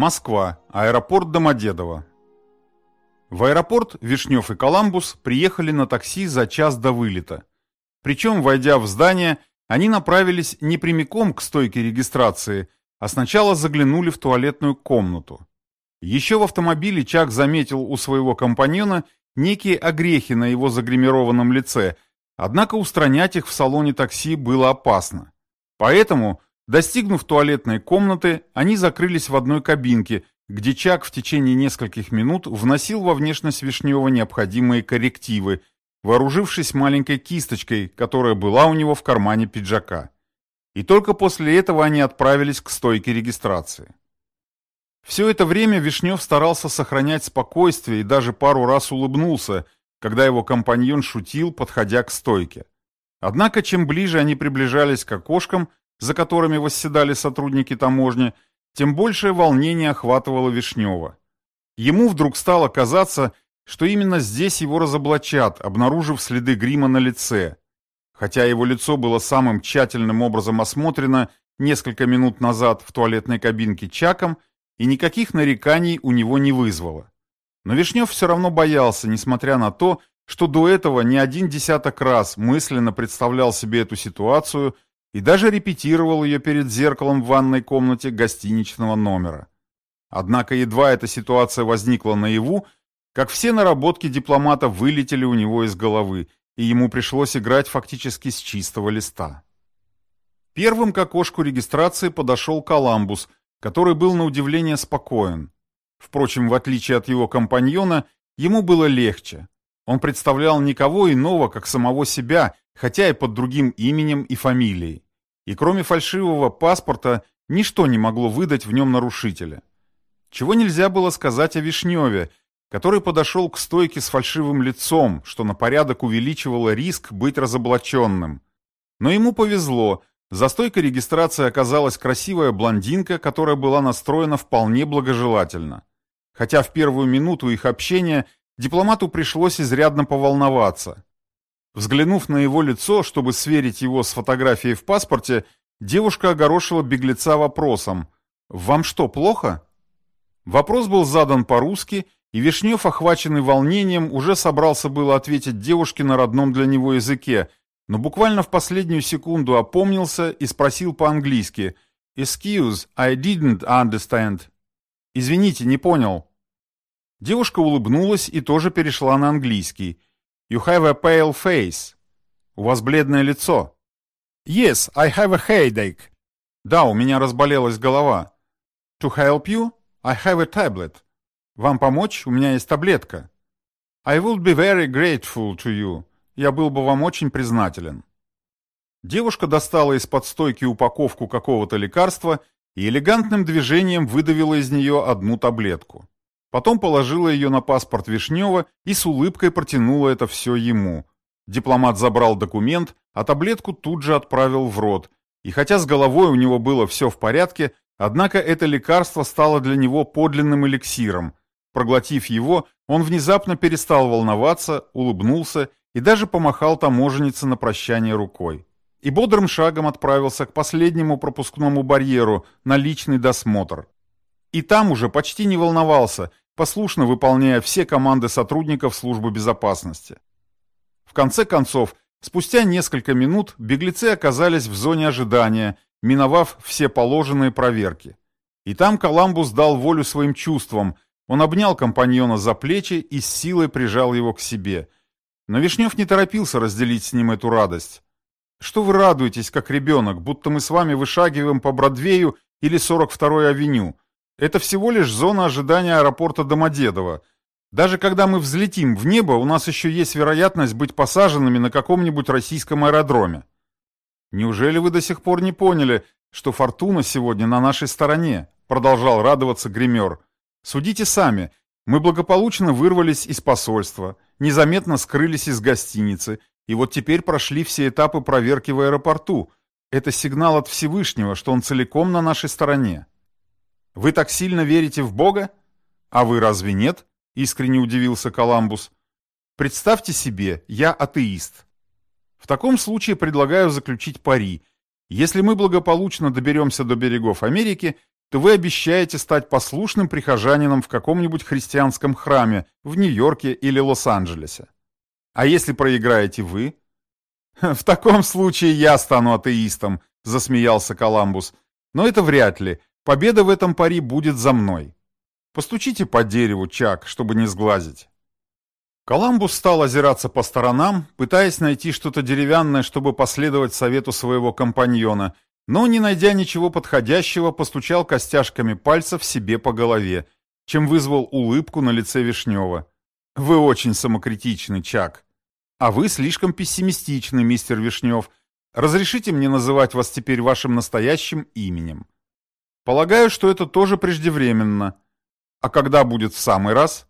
Москва. Аэропорт Домодедово. В аэропорт Вишнев и Коламбус приехали на такси за час до вылета. Причем, войдя в здание, они направились не прямиком к стойке регистрации, а сначала заглянули в туалетную комнату. Еще в автомобиле Чак заметил у своего компаньона некие огрехи на его загримированном лице, однако устранять их в салоне такси было опасно. Поэтому, достигнув туалетной комнаты, они закрылись в одной кабинке, где Чак в течение нескольких минут вносил во внешность Вишнева необходимые коррективы, вооружившись маленькой кисточкой, которая была у него в кармане пиджака. И только после этого они отправились к стойке регистрации. Все это время Вишнев старался сохранять спокойствие и даже пару раз улыбнулся, когда его компаньон шутил, подходя к стойке. Однако, чем ближе они приближались к окошкам, за которыми восседали сотрудники таможни, тем большее волнение охватывало Вишнева. Ему вдруг стало казаться, что именно здесь его разоблачат, обнаружив следы грима на лице. Хотя его лицо было самым тщательным образом осмотрено несколько минут назад в туалетной кабинке Чаком – и никаких нареканий у него не вызвало. Но Вишнев все равно боялся, несмотря на то, что до этого не один десяток раз мысленно представлял себе эту ситуацию и даже репетировал ее перед зеркалом в ванной комнате гостиничного номера. Однако едва эта ситуация возникла наяву, как все наработки дипломата вылетели у него из головы, и ему пришлось играть фактически с чистого листа. Первым к окошку регистрации подошел Коламбус – который был на удивление спокоен. Впрочем, в отличие от его компаньона, ему было легче. Он представлял никого иного, как самого себя, хотя и под другим именем и фамилией. И кроме фальшивого паспорта, ничто не могло выдать в нем нарушителя. Чего нельзя было сказать о Вишневе, который подошел к стойке с фальшивым лицом, что на порядок увеличивало риск быть разоблаченным. Но ему повезло, за стойкой регистрации оказалась красивая блондинка, которая была настроена вполне благожелательно. Хотя в первую минуту их общения дипломату пришлось изрядно поволноваться. Взглянув на его лицо, чтобы сверить его с фотографией в паспорте, девушка огорошила беглеца вопросом «Вам что, плохо?». Вопрос был задан по-русски, и Вишнев, охваченный волнением, уже собрался было ответить девушке на родном для него языке – но буквально в последнюю секунду опомнился и спросил по-английски «Excuse, I didn't understand». «Извините, не понял». Девушка улыбнулась и тоже перешла на английский. «You have a pale face». «У вас бледное лицо». «Yes, I have a headache». «Да, у меня разболелась голова». «To help you? I have a tablet». «Вам помочь? У меня есть таблетка». «I would be very grateful to you». Я был бы вам очень признателен». Девушка достала из-под стойки упаковку какого-то лекарства и элегантным движением выдавила из нее одну таблетку. Потом положила ее на паспорт Вишнева и с улыбкой протянула это все ему. Дипломат забрал документ, а таблетку тут же отправил в рот. И хотя с головой у него было все в порядке, однако это лекарство стало для него подлинным эликсиром. Проглотив его, он внезапно перестал волноваться, улыбнулся и даже помахал таможеннице на прощание рукой. И бодрым шагом отправился к последнему пропускному барьеру на личный досмотр. И там уже почти не волновался, послушно выполняя все команды сотрудников службы безопасности. В конце концов, спустя несколько минут беглецы оказались в зоне ожидания, миновав все положенные проверки. И там Коламбус дал волю своим чувствам, он обнял компаньона за плечи и с силой прижал его к себе – но Вишнев не торопился разделить с ним эту радость. «Что вы радуетесь, как ребенок, будто мы с вами вышагиваем по Бродвею или 42-й авеню? Это всего лишь зона ожидания аэропорта Домодедово. Даже когда мы взлетим в небо, у нас еще есть вероятность быть посаженными на каком-нибудь российском аэродроме. Неужели вы до сих пор не поняли, что фортуна сегодня на нашей стороне?» Продолжал радоваться гример. «Судите сами, мы благополучно вырвались из посольства» незаметно скрылись из гостиницы, и вот теперь прошли все этапы проверки в аэропорту. Это сигнал от Всевышнего, что он целиком на нашей стороне. Вы так сильно верите в Бога? А вы разве нет? Искренне удивился Коламбус. Представьте себе, я атеист. В таком случае предлагаю заключить пари. Если мы благополучно доберемся до берегов Америки, то вы обещаете стать послушным прихожанином в каком-нибудь христианском храме в Нью-Йорке или Лос-Анджелесе. А если проиграете вы? В таком случае я стану атеистом, засмеялся Коламбус. Но это вряд ли. Победа в этом пари будет за мной. Постучите по дереву, Чак, чтобы не сглазить. Коламбус стал озираться по сторонам, пытаясь найти что-то деревянное, чтобы последовать совету своего компаньона, но, не найдя ничего подходящего, постучал костяшками пальцев себе по голове, чем вызвал улыбку на лице Вишнева. «Вы очень самокритичны, Чак. А вы слишком пессимистичны, мистер Вишнев. Разрешите мне называть вас теперь вашим настоящим именем?» «Полагаю, что это тоже преждевременно. А когда будет в самый раз?»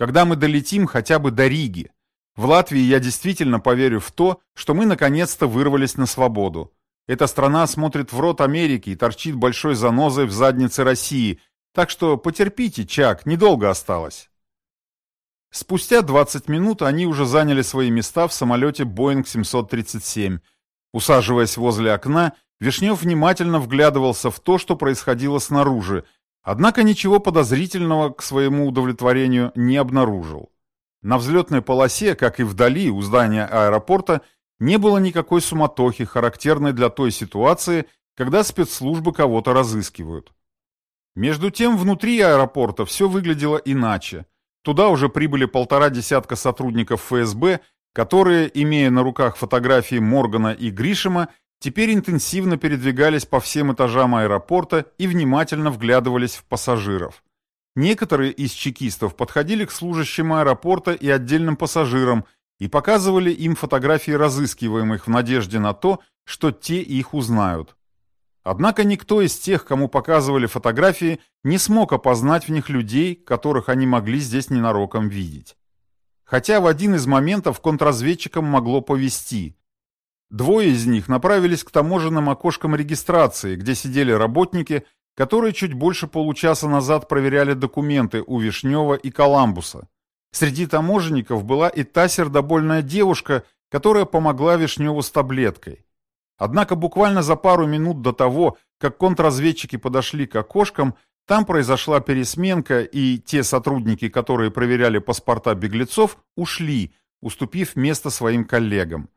Когда мы долетим хотя бы до Риги. В Латвии я действительно поверю в то, что мы наконец-то вырвались на свободу. Эта страна смотрит в рот Америки и торчит большой занозой в заднице России, так что потерпите, Чак, недолго осталось. Спустя 20 минут они уже заняли свои места в самолете Boeing 737. Усаживаясь возле окна, Вишнев внимательно вглядывался в то, что происходило снаружи, Однако ничего подозрительного к своему удовлетворению не обнаружил. На взлетной полосе, как и вдали у здания аэропорта, не было никакой суматохи, характерной для той ситуации, когда спецслужбы кого-то разыскивают. Между тем, внутри аэропорта все выглядело иначе. Туда уже прибыли полтора десятка сотрудников ФСБ, которые, имея на руках фотографии Моргана и Гришима, теперь интенсивно передвигались по всем этажам аэропорта и внимательно вглядывались в пассажиров. Некоторые из чекистов подходили к служащим аэропорта и отдельным пассажирам и показывали им фотографии разыскиваемых в надежде на то, что те их узнают. Однако никто из тех, кому показывали фотографии, не смог опознать в них людей, которых они могли здесь ненароком видеть. Хотя в один из моментов контрразведчикам могло повести – Двое из них направились к таможенным окошкам регистрации, где сидели работники, которые чуть больше получаса назад проверяли документы у Вишнева и Коламбуса. Среди таможенников была и та сердобольная девушка, которая помогла Вишневу с таблеткой. Однако буквально за пару минут до того, как контрразведчики подошли к окошкам, там произошла пересменка, и те сотрудники, которые проверяли паспорта беглецов, ушли, уступив место своим коллегам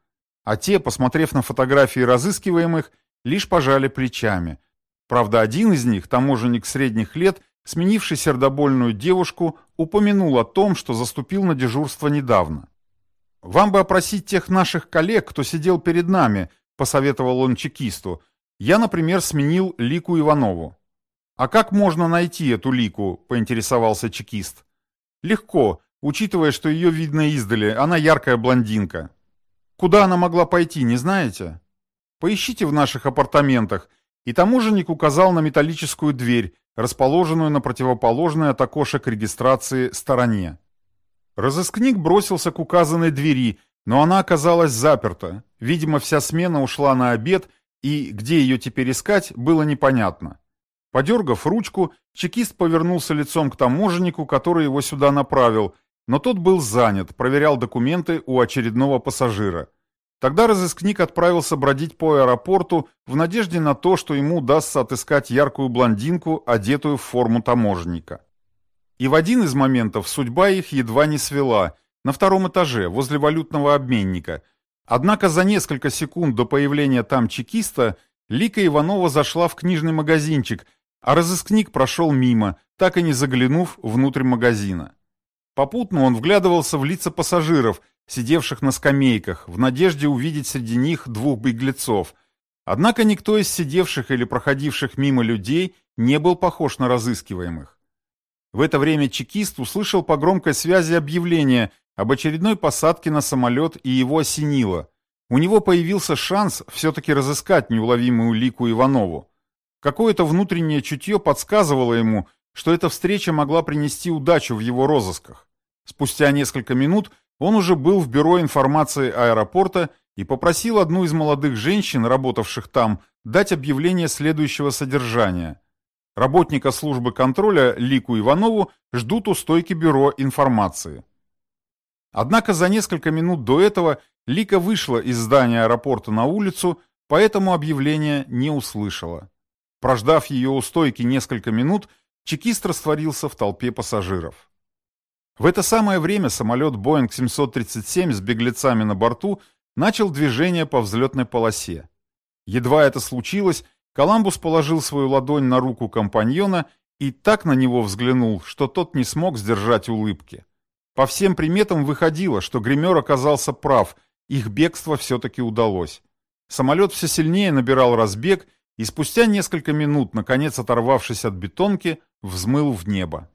а те, посмотрев на фотографии разыскиваемых, лишь пожали плечами. Правда, один из них, таможенник средних лет, сменивший сердобольную девушку, упомянул о том, что заступил на дежурство недавно. «Вам бы опросить тех наших коллег, кто сидел перед нами», — посоветовал он чекисту. «Я, например, сменил Лику Иванову». «А как можно найти эту Лику?» — поинтересовался чекист. «Легко, учитывая, что ее видно издали, она яркая блондинка. Куда она могла пойти, не знаете? Поищите в наших апартаментах. И таможенник указал на металлическую дверь, расположенную на противоположной от окошек регистрации стороне. Разыскник бросился к указанной двери, но она оказалась заперта. Видимо, вся смена ушла на обед, и где ее теперь искать, было непонятно. Подергав ручку, чекист повернулся лицом к таможеннику, который его сюда направил, но тот был занят, проверял документы у очередного пассажира. Тогда разыскник отправился бродить по аэропорту в надежде на то, что ему удастся отыскать яркую блондинку, одетую в форму таможенника. И в один из моментов судьба их едва не свела, на втором этаже, возле валютного обменника. Однако за несколько секунд до появления там чекиста Лика Иванова зашла в книжный магазинчик, а разыскник прошел мимо, так и не заглянув внутрь магазина. Попутно он вглядывался в лица пассажиров, сидевших на скамейках, в надежде увидеть среди них двух беглецов. Однако никто из сидевших или проходивших мимо людей не был похож на разыскиваемых. В это время чекист услышал по громкой связи объявление об очередной посадке на самолет и его осенило. У него появился шанс все-таки разыскать неуловимую лику Иванову. Какое-то внутреннее чутье подсказывало ему, что эта встреча могла принести удачу в его розысках. Спустя несколько минут он уже был в бюро информации аэропорта и попросил одну из молодых женщин, работавших там, дать объявление следующего содержания. Работника службы контроля Лику Иванову ждут у стойки бюро информации. Однако за несколько минут до этого Лика вышла из здания аэропорта на улицу, поэтому объявление не услышала. Прождав ее у стойки несколько минут, чекист растворился в толпе пассажиров. В это самое время самолет Boeing 737 с беглецами на борту начал движение по взлетной полосе. Едва это случилось, Коламбус положил свою ладонь на руку компаньона и так на него взглянул, что тот не смог сдержать улыбки. По всем приметам выходило, что гример оказался прав, их бегство все-таки удалось. Самолет все сильнее набирал разбег и спустя несколько минут, наконец оторвавшись от бетонки, взмыл в небо.